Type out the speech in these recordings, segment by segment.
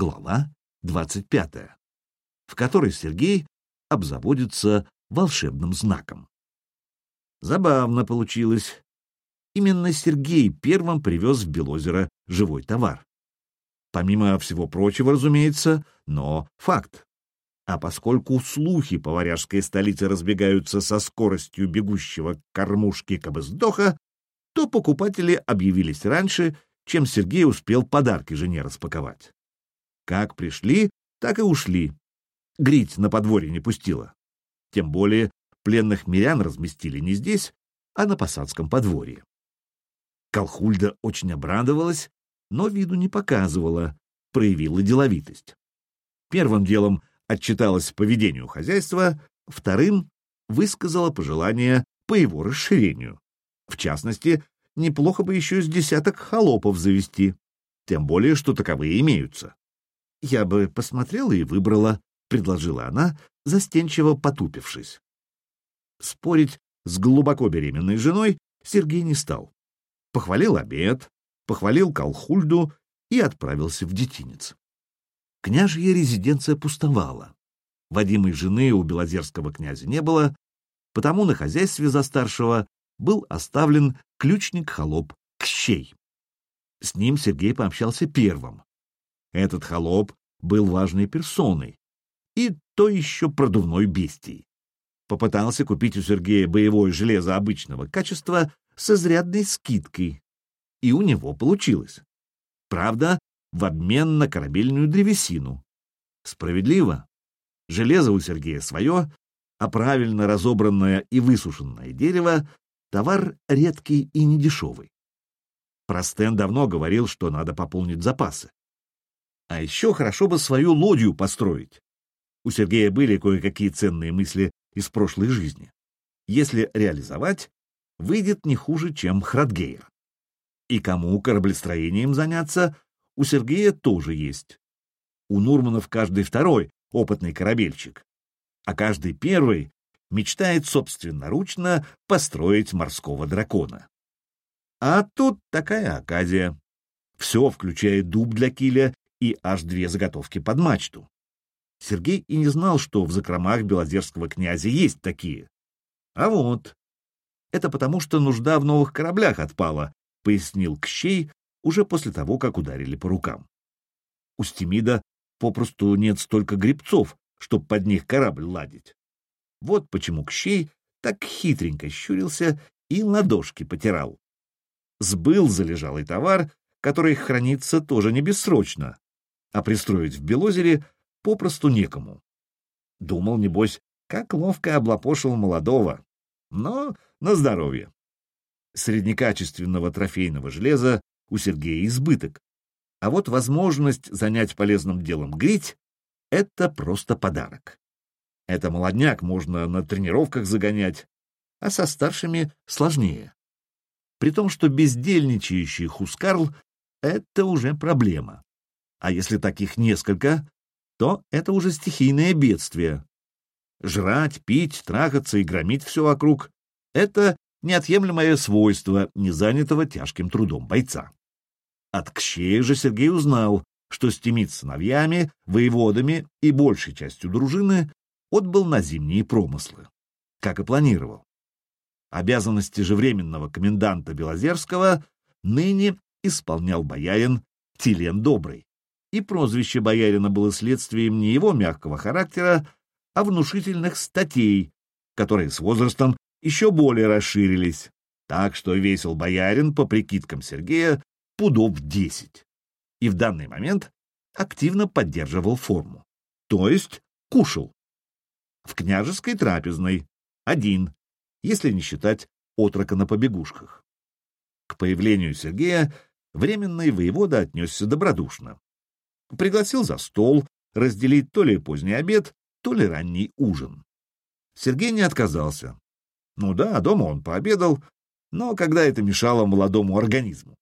Глава 25, в которой Сергей обзаводится волшебным знаком. Забавно получилось. Именно Сергей первым привез в Белозеро живой товар. Помимо всего прочего, разумеется, но факт. А поскольку слухи по варяжской столице разбегаются со скоростью бегущего к кормушке кабыздоха, то покупатели объявились раньше, чем Сергей успел подарки жене распаковать. Как пришли, так и ушли. Грить на подворье не пустила. Тем более пленных мирян разместили не здесь, а на посадском подворье. Колхульда очень обрадовалась, но виду не показывала, проявила деловитость. Первым делом отчиталась по ведению хозяйства, вторым высказала пожелание по его расширению. В частности, неплохо бы еще с десяток холопов завести, тем более, что таковые имеются. Я бы посмотрела и выбрала, — предложила она, застенчиво потупившись. Спорить с глубоко беременной женой Сергей не стал. Похвалил обед, похвалил Колхульду и отправился в детинец. Княжья резиденция пустовала. Вадимой жены у белозерского князя не было, потому на хозяйстве за старшего был оставлен ключник-холоп Кщей. С ним Сергей пообщался первым. Этот холоп был важной персоной и то еще продувной бестией. Попытался купить у Сергея боевое железо обычного качества с изрядной скидкой, и у него получилось. Правда, в обмен на корабельную древесину. Справедливо. Железо у Сергея свое, а правильно разобранное и высушенное дерево — товар редкий и недешевый. Простен давно говорил, что надо пополнить запасы. Еще хорошо бы свою лодью построить. У Сергея были кое-какие ценные мысли из прошлой жизни. Если реализовать, выйдет не хуже, чем Храдгейр. И кому кораблестроением заняться, у Сергея тоже есть. У Нурманов каждый второй опытный корабельщик, а каждый первый мечтает собственноручно построить морского дракона. А тут такая оказия. Все, включая дуб для киля и аж две заготовки под мачту. Сергей и не знал, что в закромах белозерского князя есть такие. А вот. Это потому, что нужда в новых кораблях отпала, пояснил Кщей уже после того, как ударили по рукам. У Стемида попросту нет столько грибцов, чтоб под них корабль ладить. Вот почему Кщей так хитренько щурился и ладошки потирал. Сбыл залежалый товар, который хранится тоже не бессрочно, а пристроить в Белозере попросту некому. Думал, небось, как ловко облапошил молодого. Но на здоровье среднекачественного трофейного железа у Сергея избыток, а вот возможность занять полезным делом грить — это просто подарок. Это молодняк можно на тренировках загонять, а со старшими сложнее. При том, что бездельничающий Хускарл — это уже проблема. А если таких несколько, то это уже стихийное бедствие. Жрать, пить, трахаться и громить все вокруг — это неотъемлемое свойство незанятого тяжким трудом бойца. От Кщея же Сергей узнал, что стемит сыновьями, воеводами и большей частью дружины отбыл на зимние промыслы, как и планировал. Обязанности же временного коменданта Белозерского ныне исполнял боярин Тилен Добрый, и прозвище боярина было следствием не его мягкого характера, а внушительных статей, которые с возрастом еще более расширились, так что весил боярин, по прикидкам Сергея, пудов десять. И в данный момент активно поддерживал форму. То есть кушал. В княжеской трапезной. Один, если не считать отрока на побегушках. К появлению Сергея временный воевода отнесся добродушно. Пригласил за стол разделить то ли поздний обед, то ли ранний ужин. Сергей не отказался, ну да, дома он пообедал, но когда это мешало молодому организму?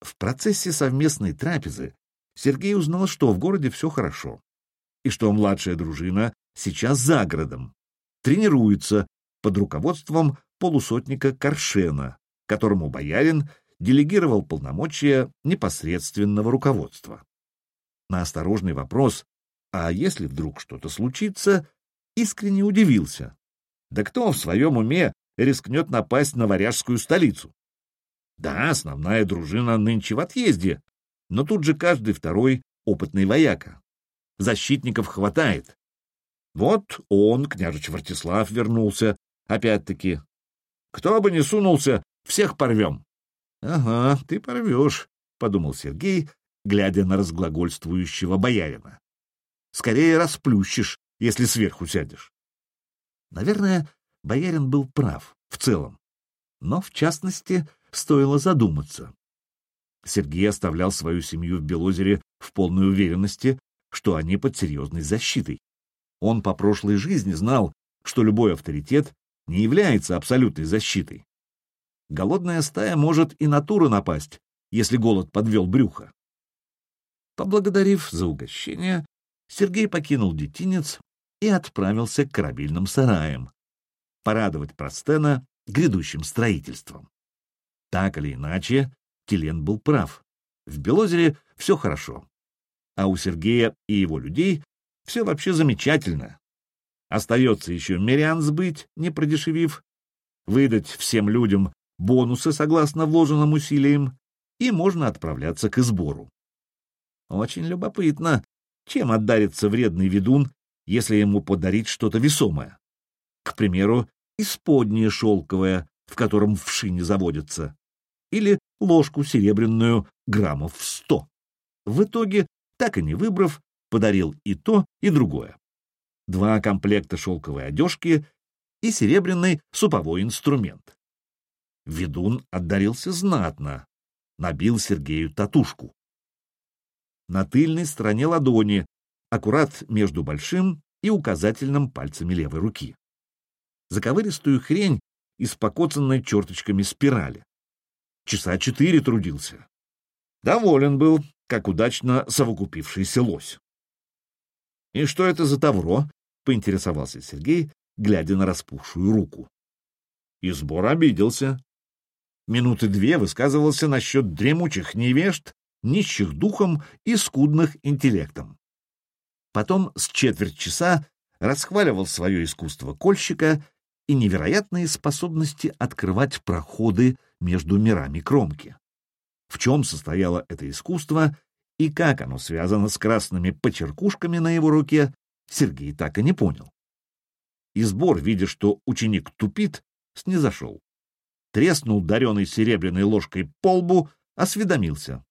В процессе совместной трапезы Сергей узнал, что в городе все хорошо, и что младшая дружина сейчас за городом, тренируется под руководством полусотника Коршена, которому боярин делегировал полномочия непосредственного руководства. На осторожный вопрос, а если вдруг что-то случится, искренне удивился. Да кто в своем уме рискнет напасть на варяжскую столицу? Да, основная дружина нынче в отъезде, но тут же каждый второй опытный вояка. Защитников хватает. Вот он, княжич Вартислав, вернулся, опять-таки. Кто бы ни сунулся, всех порвем. — Ага, ты порвешь, — подумал Сергей, глядя на разглагольствующего боярина. — Скорее расплющишь, если сверху сядешь. Наверное, боярин был прав в целом, но, в частности, стоило задуматься. Сергей оставлял свою семью в Белозере в полной уверенности, что они под серьезной защитой. Он по прошлой жизни знал, что любой авторитет не является абсолютной защитой. Голодная стая может и на туру напасть, если голод подвел брюхо. Поблагодарив за угощение, Сергей покинул детинец и отправился к корабельным сараям, порадовать Простена грядущим строительством. Так или иначе, Телен был прав. В Белозере все хорошо. А у Сергея и его людей все вообще замечательно. Остается еще Мириан сбыть, не продешевив, выдать всем людям бонусы согласно вложенным усилиям, и можно отправляться к сбору. Очень любопытно, чем отдарится вредный ведун, если ему подарить что-то весомое. К примеру, исподнее шелковое, в котором вши не заводятся, или ложку серебряную граммов сто. В итоге, так и не выбрав, подарил и то, и другое. Два комплекта шелковой одежки и серебряный суповой инструмент. Ведун отдарился знатно, набил Сергею татушку. На тыльной стороне ладони, аккурат между большим и указательным пальцами левой руки. Заковыристую хрень из покоцанной черточками спирали. Часа четыре трудился. Доволен был, как удачно совокупившийся лось. — И что это за тавро? — поинтересовался Сергей, глядя на распухшую руку. И сбор обиделся. Минуты две высказывался насчет дремучих невежд, нищих духом и скудных интеллектом. Потом с четверть часа расхваливал свое искусство кольщика и невероятные способности открывать проходы между мирами кромки. В чем состояло это искусство и как оно связано с красными почеркушками на его руке, Сергей так и не понял. И сбор, видя, что ученик тупит, снизошел. Треснул дареной серебряной ложкой по лбу, осведомился.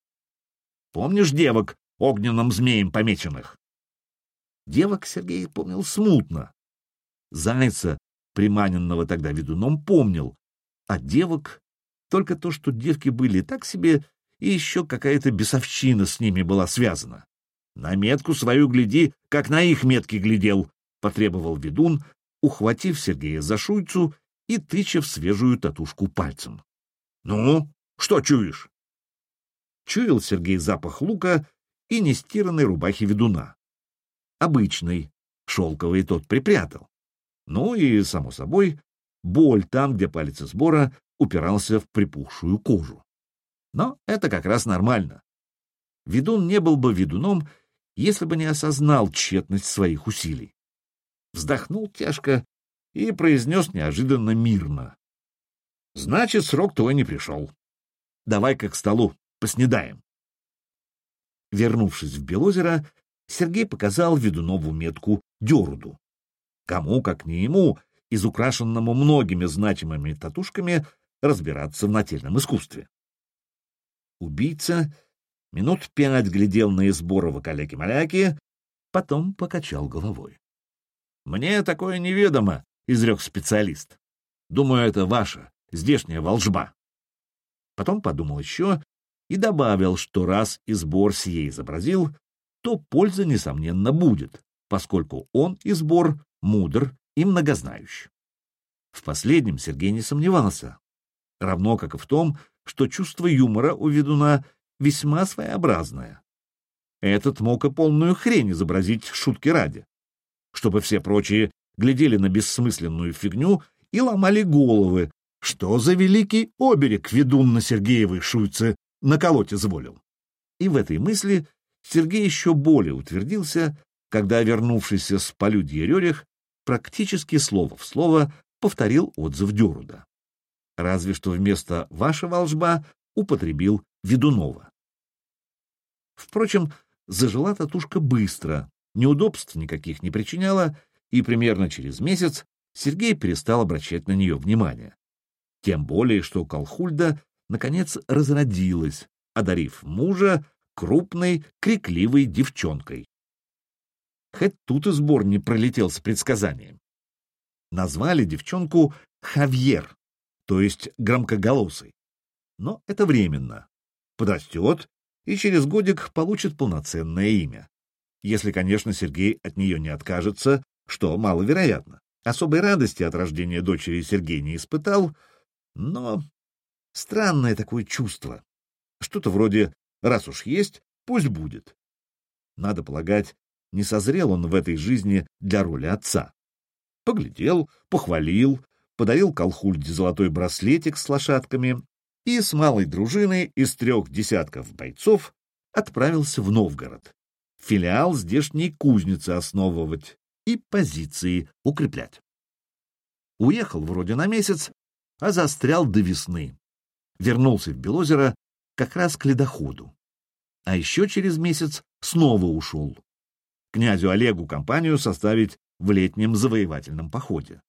«Помнишь девок, огненным змеем помеченных?» Девок Сергей помнил смутно. Зайца, приманенного тогда ведуном, помнил, а девок только то, что девки были так себе, и еще какая-то бесовщина с ними была связана. На метку свою гляди, как на их метки глядел, — потребовал ведун, ухватив Сергея за шуйцу и тыча свежую татушку пальцем. — Ну, что чуешь? Чуял Сергей запах лука и нестиранной рубахи ведуна. Обычный, шелковый тот припрятал. Ну и, само собой, боль там, где палец сбора упирался в припухшую кожу. Но это как раз нормально. Ведун не был бы ведуном, если бы не осознал тщетность своих усилий. Вздохнул тяжко и произнес неожиданно мирно. — Значит, срок твой не пришел. Давай-ка к столу, поснедаем. Вернувшись в Белозеро, Сергей показал ведунову метку Деруду. Кому, как не ему, из украшенному многими значимыми татушками, разбираться в нательном искусстве. Убийца минут пять глядел на Изборова каляки-маляки, потом покачал головой. — Мне такое неведомо, — изрек специалист. — Думаю, это ваша, здешняя волжба. Потом подумал еще и добавил, что раз Избор сие изобразил, то польза, несомненно, будет, поскольку он, Избор, мудр и многознающий. В последнем Сергей не сомневался, равно как и в том, что чувство юмора у ведуна весьма своеобразное. Этот мог и полную хрень изобразить шутки ради, чтобы все прочие глядели на бессмысленную фигню и ломали головы, что за великий оберег ведун на Сергеевой шуйце наколоть изволил. И в этой мысли Сергей еще более утвердился, когда, вернувшийся с полюдья Рерих, практически слово в слово повторил отзыв Деруда. Разве что вместо «ваша волжба» употребил «ведунова». Впрочем, зажила татушка быстро, неудобств никаких не причиняла, и примерно через месяц Сергей перестал обращать на нее внимание. Тем более, что Колхульда наконец разродилась, одарив мужа крупной, крикливой девчонкой. Хоть тут и сбор не пролетел с предсказанием. Назвали девчонку Хавьер, то есть громкоголосый. Но это временно. Подрастет и через годик получит полноценное имя. Если, конечно, Сергей от нее не откажется, что маловероятно. Особой радости от рождения дочери Сергей не испытал, но странное такое чувство. Что-то вроде «раз уж есть, пусть будет». Надо полагать, не созрел он в этой жизни для роли отца. Поглядел, похвалил, подарил Колхульде золотой браслетик с лошадками и с малой дружиной из трех десятков бойцов отправился в Новгород, филиал здешней кузницы основывать и позиции укреплять. Уехал вроде на месяц, а застрял до весны. Вернулся в Белозеро как раз к ледоходу. А еще через месяц снова ушел. Князю Олегу компанию составить в летнем завоевательном походе.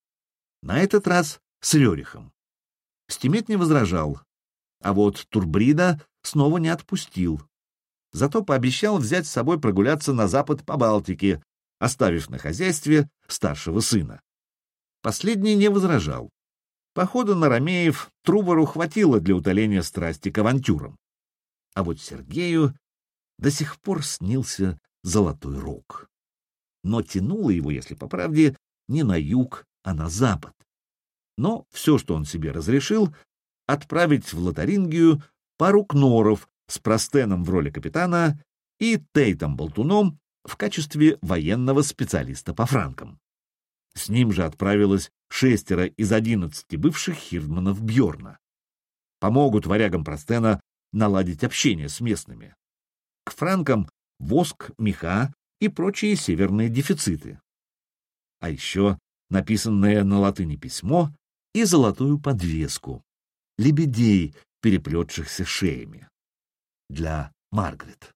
На этот раз с Рерихом. Стимет не возражал, а вот Турбрида снова не отпустил. Зато пообещал взять с собой прогуляться на запад по Балтике, оставив на хозяйстве старшего сына. Последний не возражал. Похода на Ромеев Трубору хватило для утоления страсти к авантюрам. А вот Сергею до сих пор снился золотой рог. Но тянуло его, если по правде, не на юг, а на запад. Но все, что он себе разрешил, отправить в Лотарингию пару кноров с Простеном в роли капитана и Тейтом Болтуном в качестве военного специалиста по франкам. С ним же отправилось шестеро из одиннадцати бывших хирдманов Бьорна. Помогут варягам Простена наладить общение с местными. К франкам воск, меха и прочие северные дефициты. А еще написанное на латыни письмо и золотую подвеску, лебедей, переплетшихся шеями. Для Маргарет.